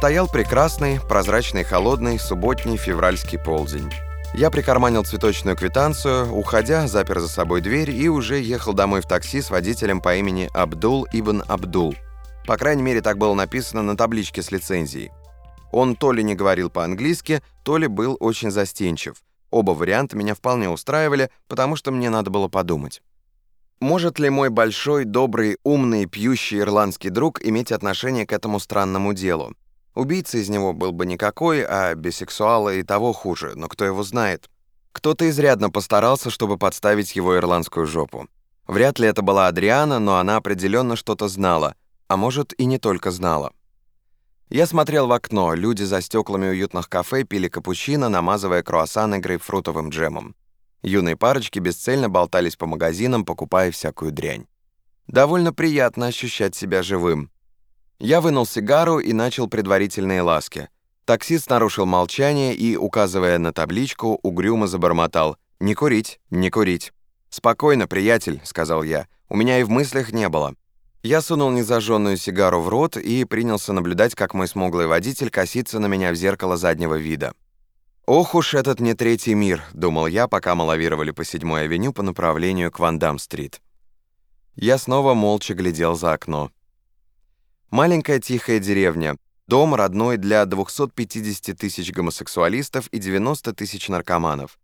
Стоял прекрасный, прозрачный, холодный, субботний февральский полдень. Я прикарманил цветочную квитанцию, уходя, запер за собой дверь и уже ехал домой в такси с водителем по имени Абдул Ибн Абдул. По крайней мере, так было написано на табличке с лицензией. Он то ли не говорил по-английски, то ли был очень застенчив. Оба варианта меня вполне устраивали, потому что мне надо было подумать. Может ли мой большой, добрый, умный, пьющий ирландский друг иметь отношение к этому странному делу? Убийца из него был бы никакой, а бисексуала и того хуже, но кто его знает? Кто-то изрядно постарался, чтобы подставить его ирландскую жопу. Вряд ли это была Адриана, но она определенно что-то знала, а может и не только знала. Я смотрел в окно, люди за стеклами уютных кафе пили капучино, намазывая круассаны грейпфрутовым джемом. Юные парочки бесцельно болтались по магазинам, покупая всякую дрянь. Довольно приятно ощущать себя живым. Я вынул сигару и начал предварительные ласки. Таксист нарушил молчание и, указывая на табличку, угрюмо забормотал. «Не курить, не курить». «Спокойно, приятель», — сказал я. «У меня и в мыслях не было». Я сунул незажженную сигару в рот и принялся наблюдать, как мой смуглый водитель косится на меня в зеркало заднего вида. «Ох уж этот не третий мир», — думал я, пока мы лавировали по седьмой авеню по направлению к Вандам-стрит. Я снова молча глядел за окно. Маленькая тихая деревня, дом родной для 250 тысяч гомосексуалистов и 90 тысяч наркоманов.